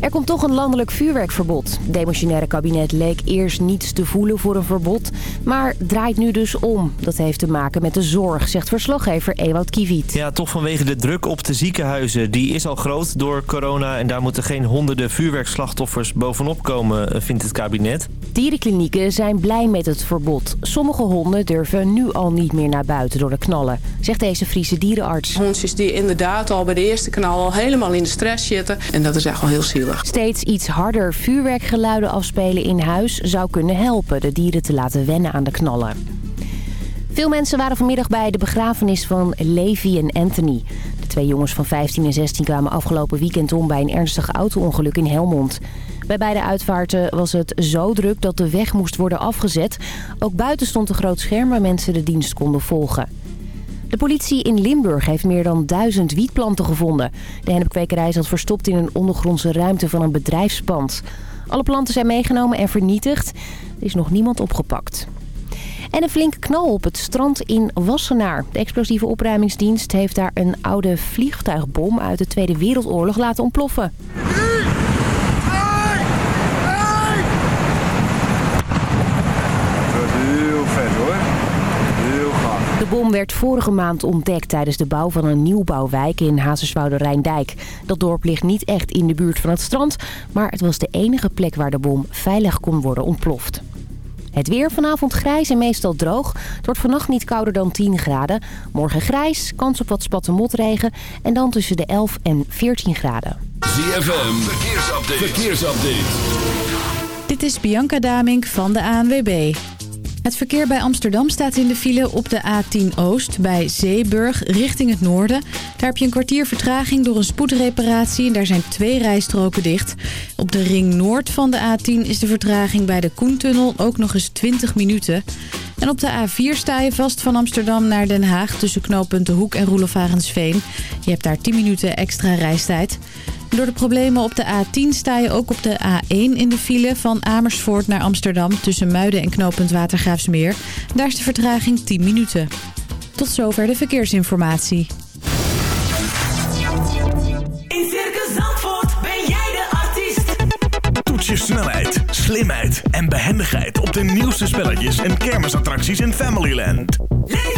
Er komt toch een landelijk vuurwerkverbod. Het demotionaire kabinet leek eerst niets te voelen voor een verbod, maar draait nu dus om. Dat heeft te maken met de zorg, zegt verslaggever Ewout Kiviet. Ja, toch vanwege de druk op de ziekenhuizen. Die is al groot door corona en daar moeten geen honderden vuurwerkslachtoffers bovenop komen, eh, vindt het kabinet. Dierenklinieken zijn blij met het verbod. Sommige honden durven nu al niet meer naar buiten door de knallen, zegt deze Friese dierenarts. Hondjes die inderdaad al bij de eerste knal al helemaal in de stress zitten. En dat is echt wel heel zielig. Steeds iets harder vuurwerkgeluiden afspelen in huis zou kunnen helpen de dieren te laten wennen aan de knallen. Veel mensen waren vanmiddag bij de begrafenis van Levi en Anthony. De twee jongens van 15 en 16 kwamen afgelopen weekend om bij een ernstig auto-ongeluk in Helmond. Bij beide uitvaarten was het zo druk dat de weg moest worden afgezet. Ook buiten stond een groot scherm waar mensen de dienst konden volgen. De politie in Limburg heeft meer dan duizend wietplanten gevonden. De hennepkwekerij zat verstopt in een ondergrondse ruimte van een bedrijfspand. Alle planten zijn meegenomen en vernietigd. Er is nog niemand opgepakt. En een flinke knal op het strand in Wassenaar. De explosieve opruimingsdienst heeft daar een oude vliegtuigbom uit de Tweede Wereldoorlog laten ontploffen. Heel vet hoor. Heel gaaf. De bom werd vorige maand ontdekt tijdens de bouw van een nieuwbouwwijk in Hazerswoude Rijndijk. Dat dorp ligt niet echt in de buurt van het strand, maar het was de enige plek waar de bom veilig kon worden ontploft. Het weer vanavond grijs en meestal droog. Het wordt vannacht niet kouder dan 10 graden. Morgen grijs, kans op wat spatte motregen en dan tussen de 11 en 14 graden. ZFM, verkeersupdate. verkeersupdate. Dit is Bianca Damink van de ANWB. Het verkeer bij Amsterdam staat in de file op de A10 Oost bij Zeeburg richting het noorden. Daar heb je een kwartier vertraging door een spoedreparatie en daar zijn twee rijstroken dicht. Op de ring noord van de A10 is de vertraging bij de Koentunnel ook nog eens 20 minuten. En op de A4 sta je vast van Amsterdam naar Den Haag tussen knooppunten Hoek en Roelofarensveen. Je hebt daar 10 minuten extra reistijd. Door de problemen op de A10 sta je ook op de A1 in de file van Amersfoort naar Amsterdam tussen Muiden en knooppunt Watergraafsmeer. Daar is de vertraging 10 minuten. Tot zover de verkeersinformatie. In Circus Zandvoort ben jij de artiest. Toets je snelheid, slimheid en behendigheid op de nieuwste spelletjes en kermisattracties in Familyland. Leef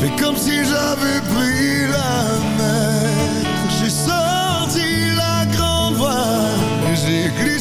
Fais comme si j'avais pris la mer. J'ai sorti la grande voile et j'ai glissé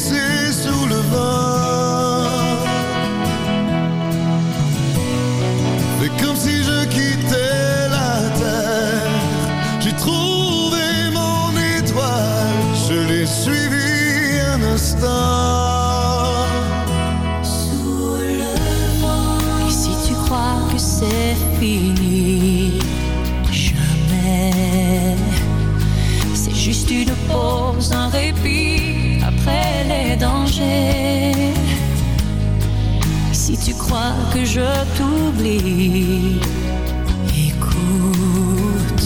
je t'oublie. Écoute,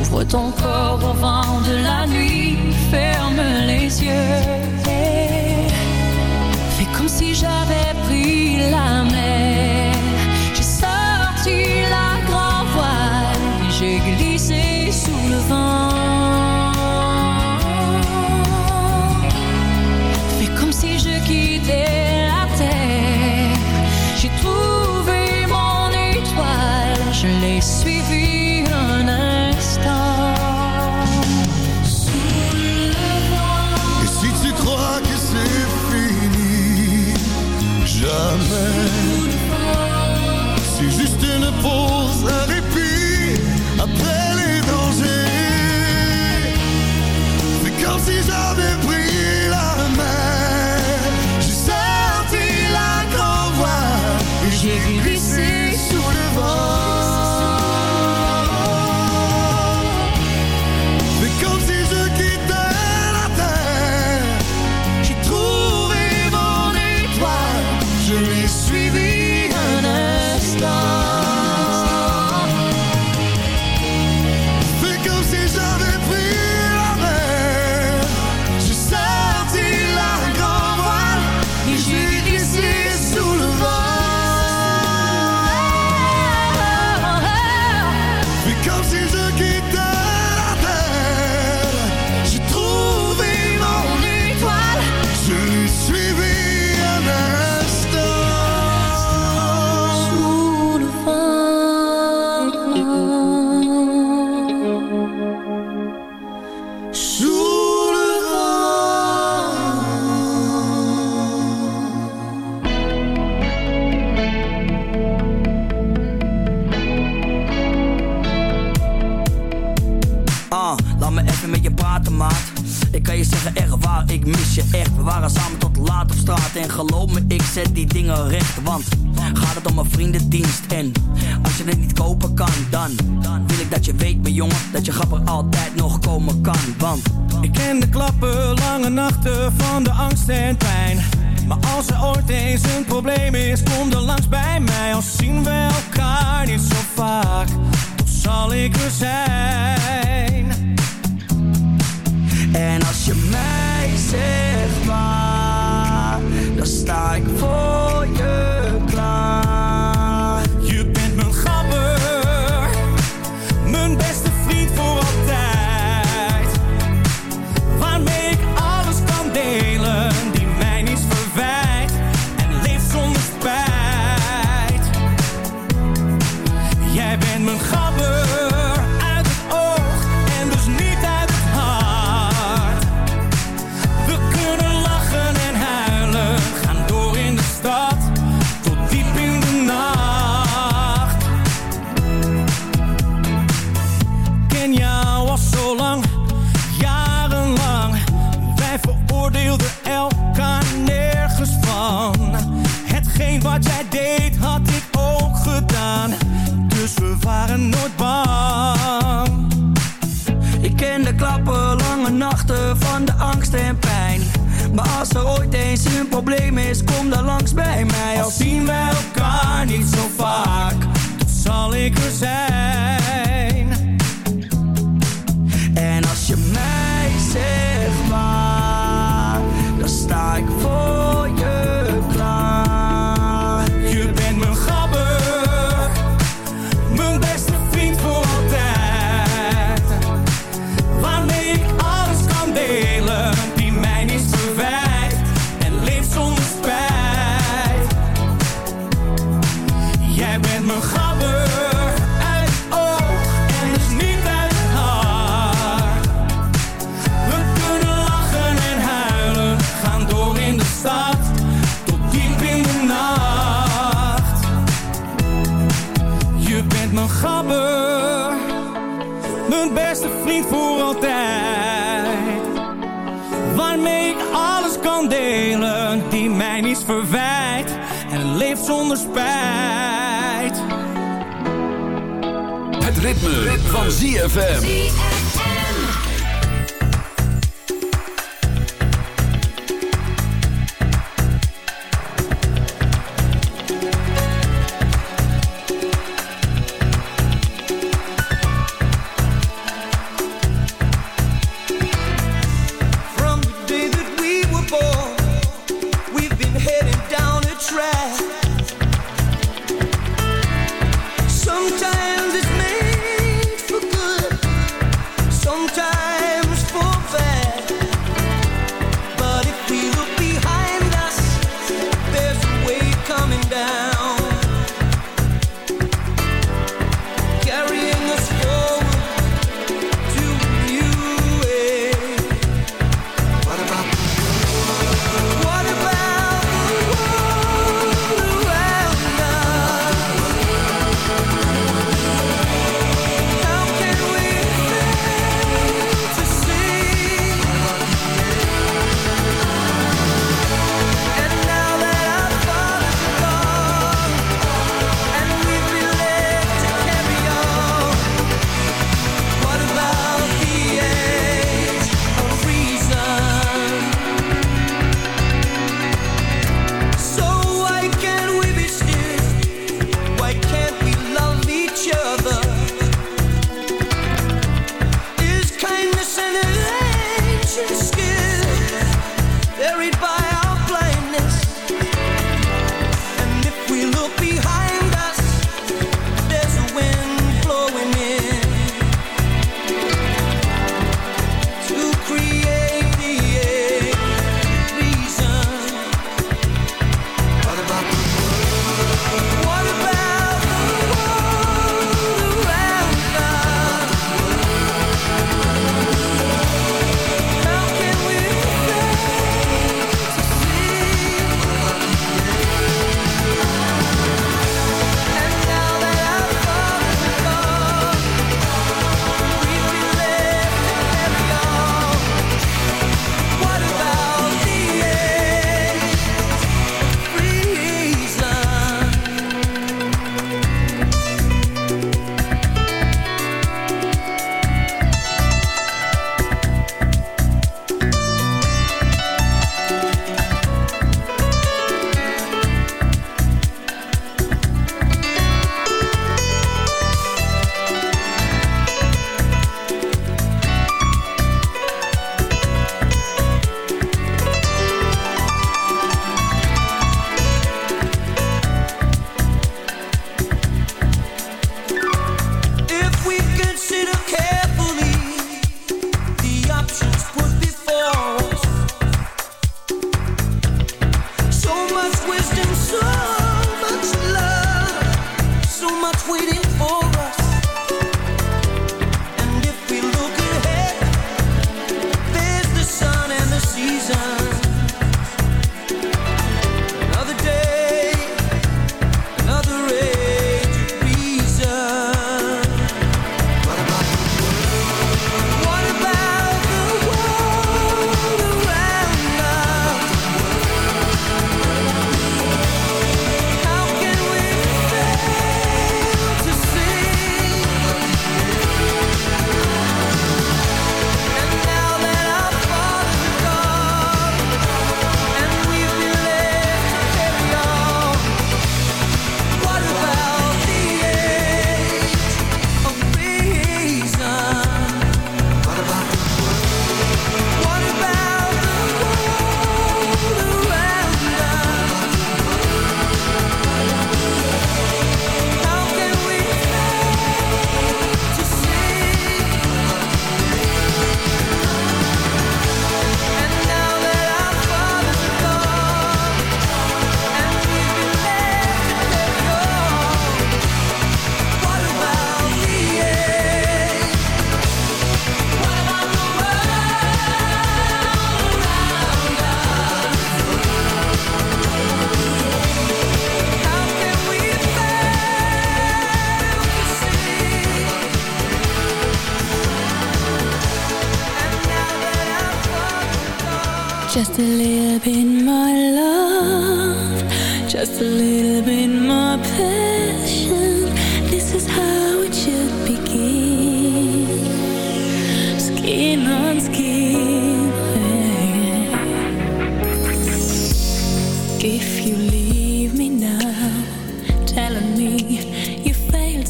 ouvre ton corps au vent de la nuit, ferme les yeux. make her sad beste vriend voor altijd. Waarmee ik alles kan delen, die mij niets verwijt. En leeft zonder spijt. Het ritme, ritme. van ZFM.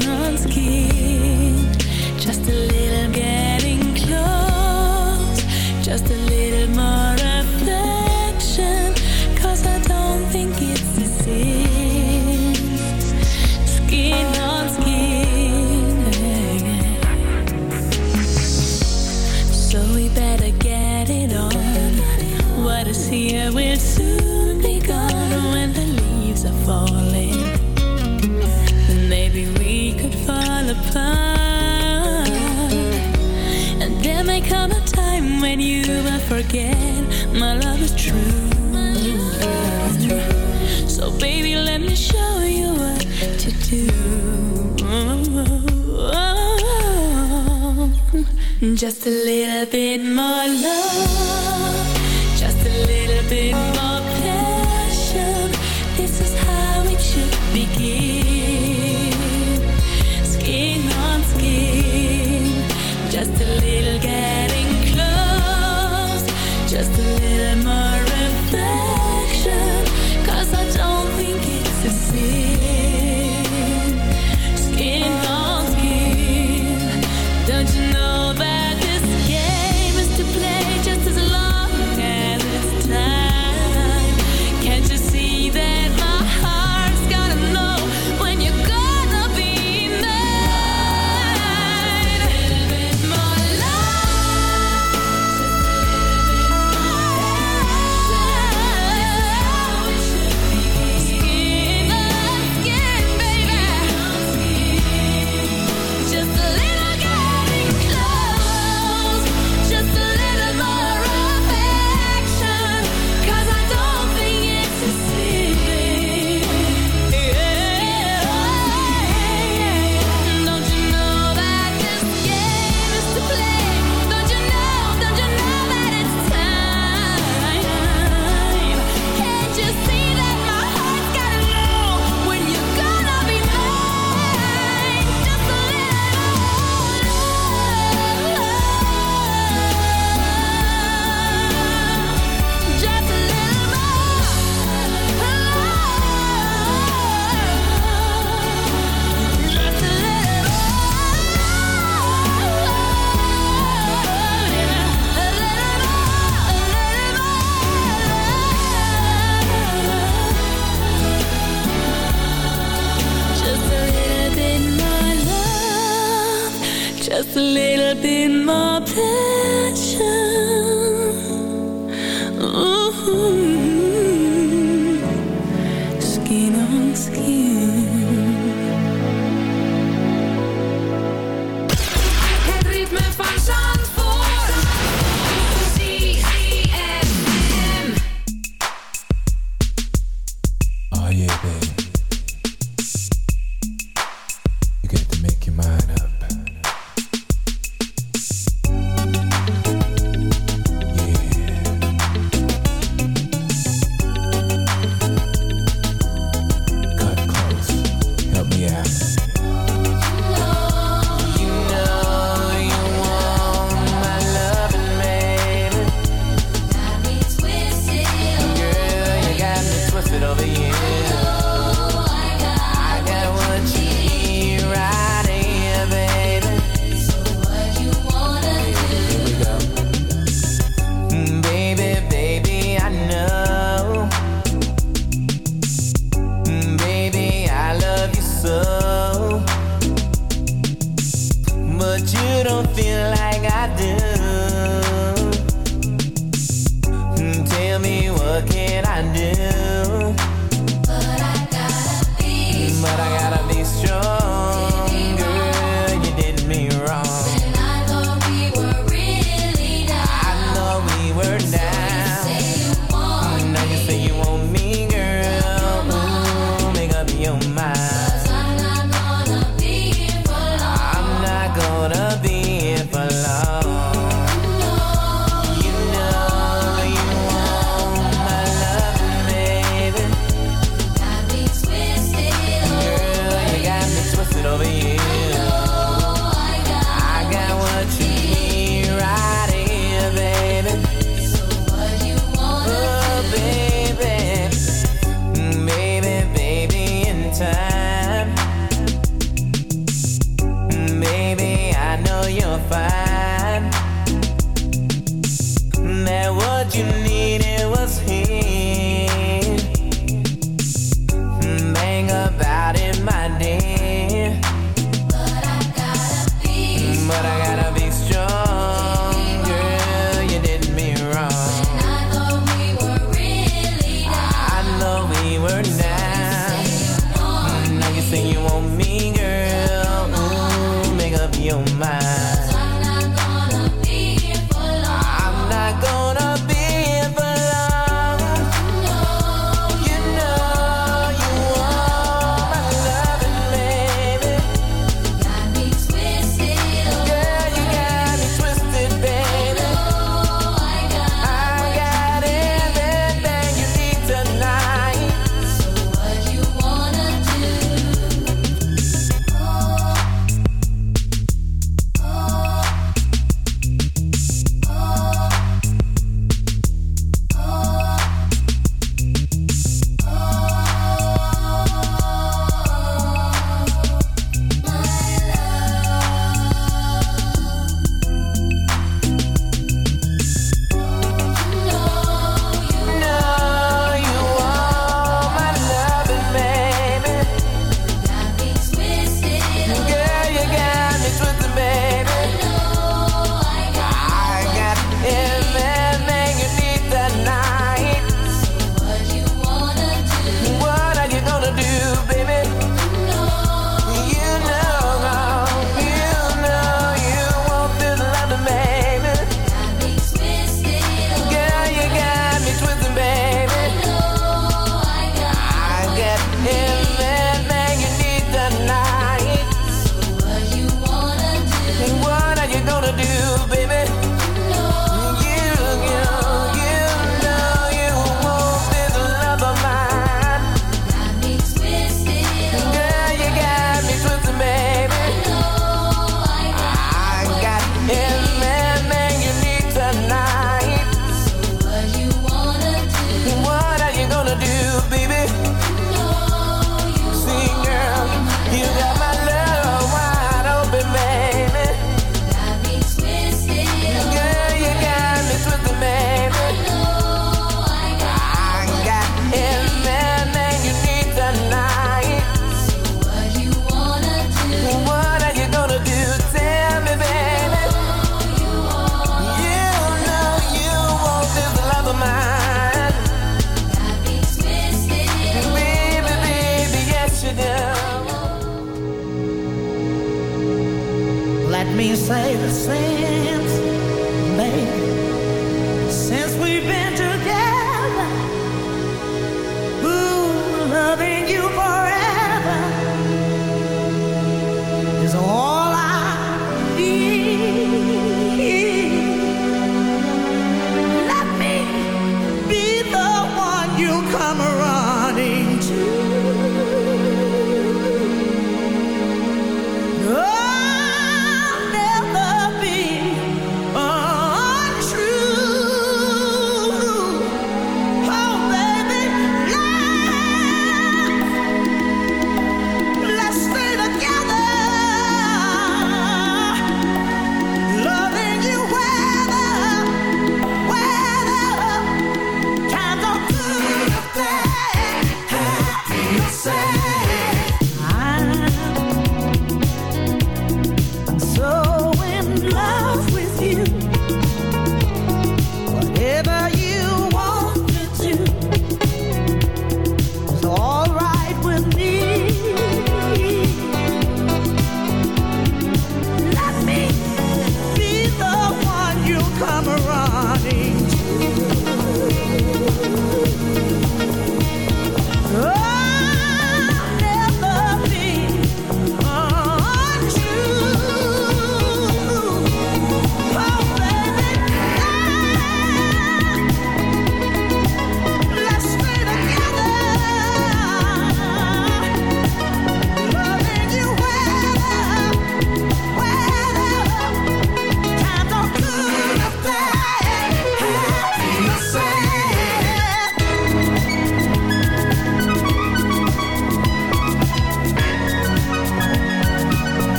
finance key. forget my love is true. So baby, let me show you what to do. Just a little bit more love. Just a little bit more. Yeah. Fight.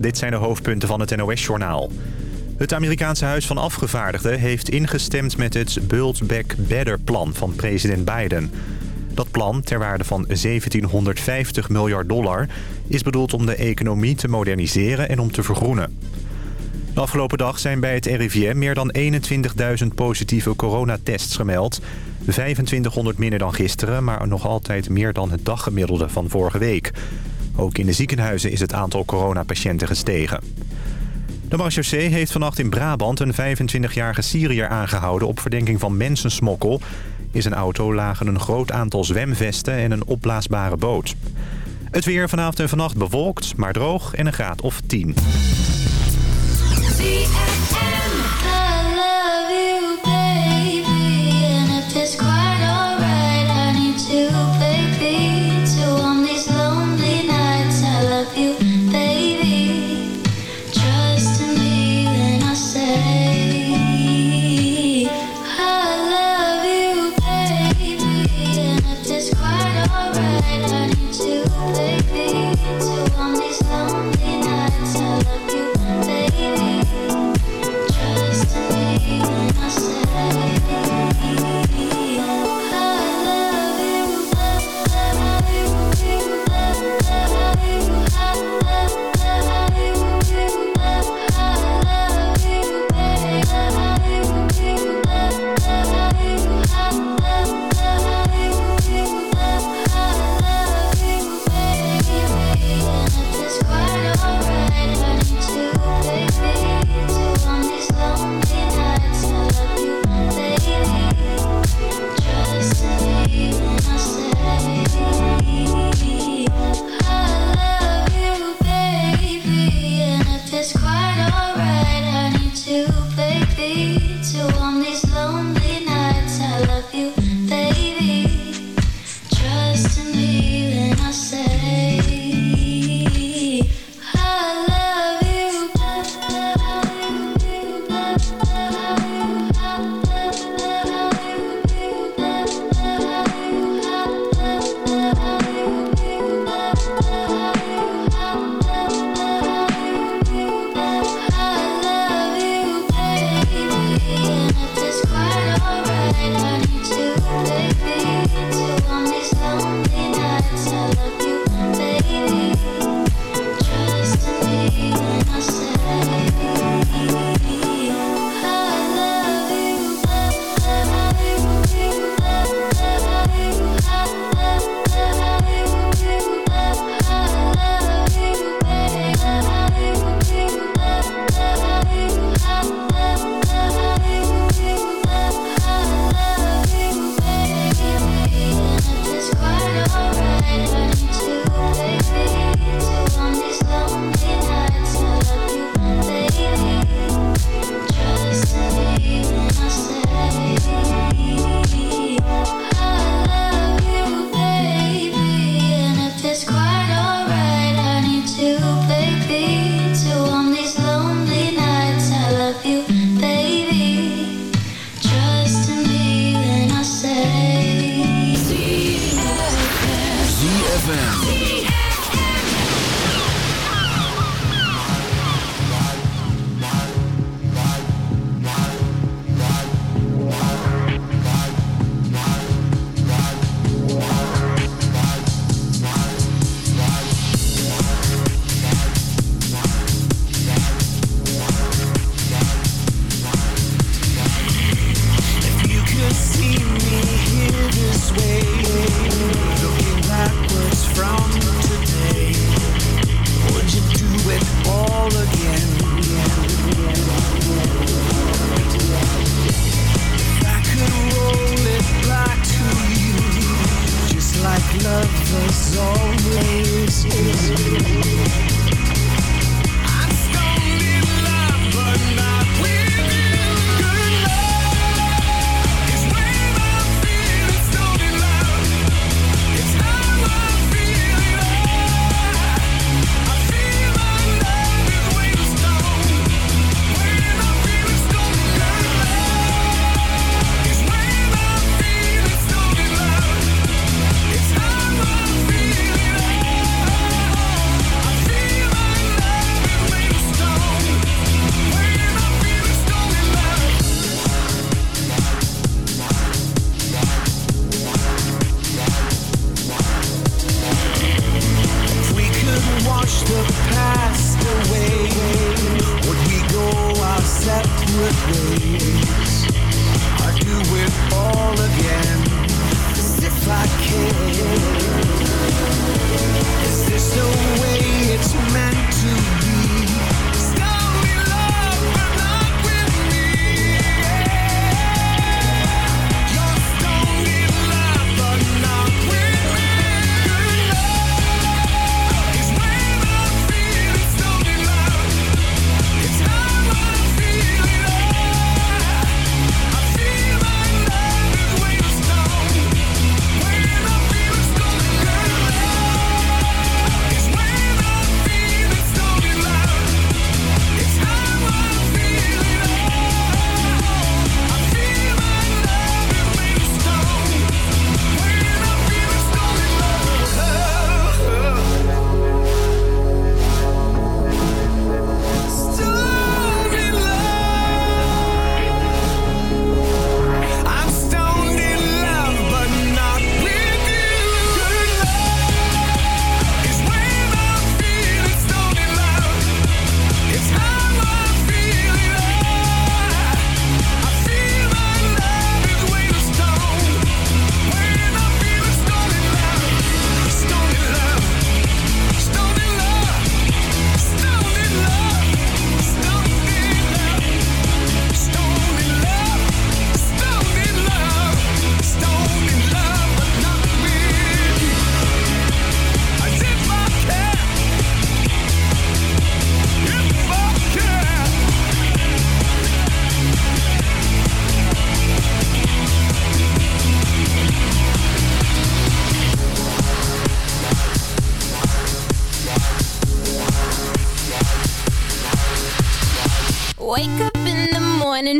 Dit zijn de hoofdpunten van het NOS-journaal. Het Amerikaanse Huis van Afgevaardigden heeft ingestemd met het Build Back Better-plan van president Biden. Dat plan, ter waarde van 1750 miljard dollar, is bedoeld om de economie te moderniseren en om te vergroenen. De afgelopen dag zijn bij het RIVM meer dan 21.000 positieve coronatests gemeld. 2500 minder dan gisteren, maar nog altijd meer dan het daggemiddelde van vorige week. Ook in de ziekenhuizen is het aantal coronapatiënten gestegen. De marechaussee heeft vannacht in Brabant een 25-jarige Syriër aangehouden... op verdenking van mensensmokkel. In zijn auto lagen een groot aantal zwemvesten en een opblaasbare boot. Het weer vanavond en vannacht bewolkt, maar droog en een graad of 10. You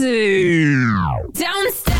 to downstairs.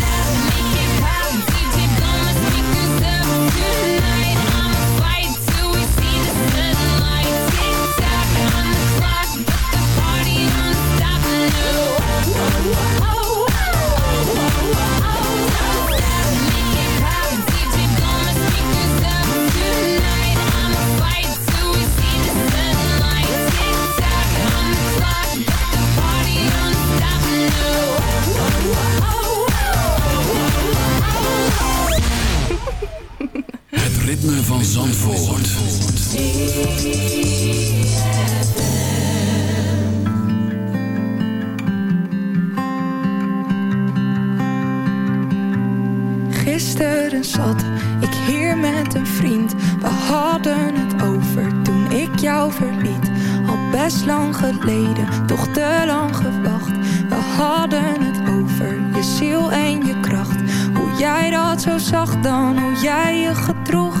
Zandvoort. Gisteren zat ik hier met een vriend. We hadden het over toen ik jou verliet. Al best lang geleden, toch te lang gewacht. We hadden het over je ziel en je kracht. Hoe jij dat zo zag dan, hoe jij je gedroeg.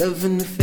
Loving the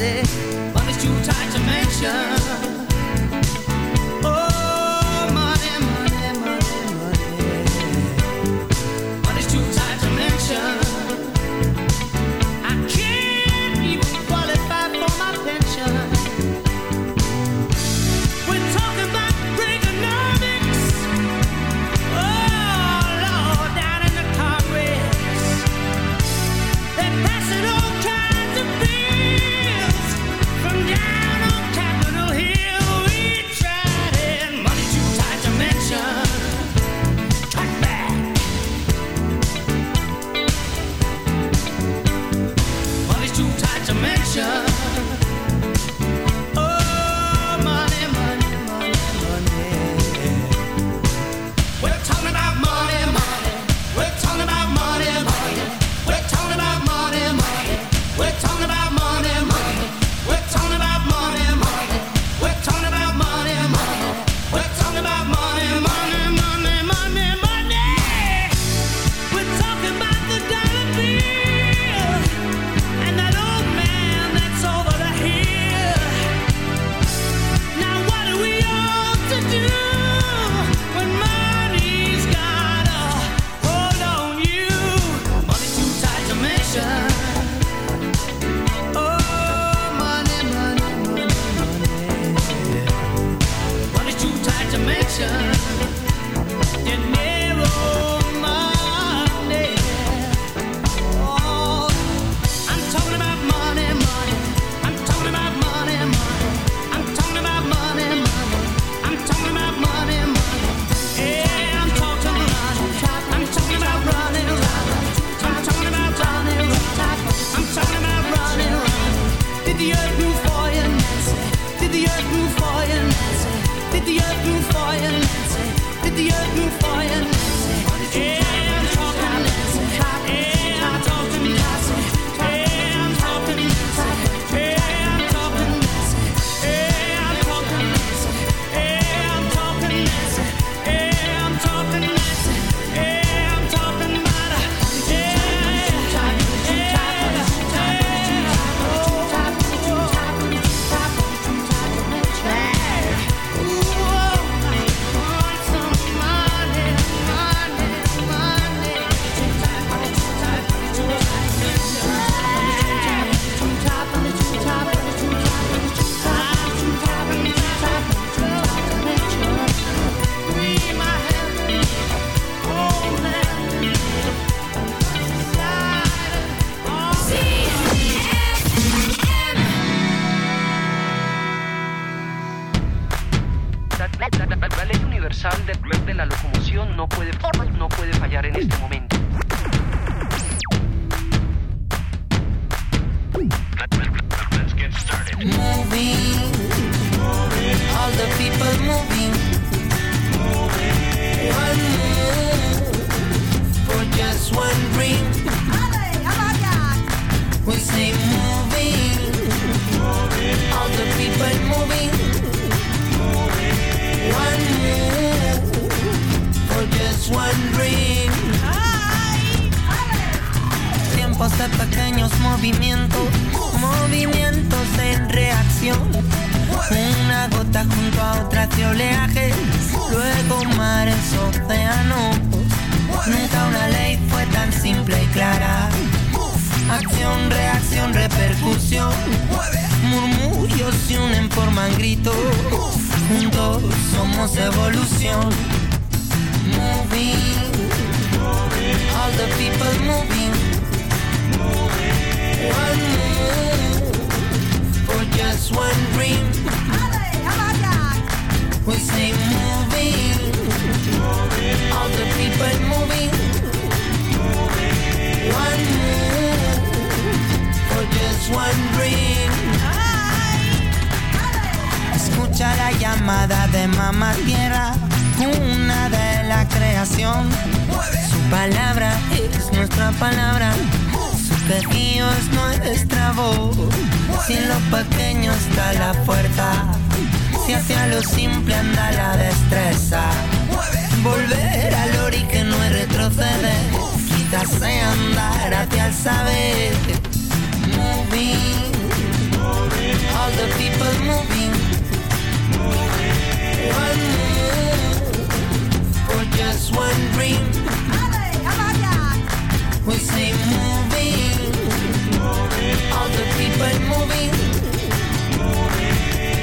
easy, but it's too tight to mention. Junto a otra hace oleaje, luego mares, océanos. Nunca una ley fue tan simple y clara. Acción, reacción, repercusión. Murmullos se unen, forman gritos. Juntos somos evolución. Moving, all the people moving. One move for just one dream. We say moving, all the people moving. One move for just one dream. Escucha la llamada de mamá tierra, una de la creación. Su palabra es nuestra palabra. Su es nuestra. Si en lo pequeño está la fuerza, si hacia lo simple anda la destreza. Volver al ori que no es retroceder, sea andar hacia el saber. Moving, all the people moving. One move for just one dream. We say moving, all the people moving.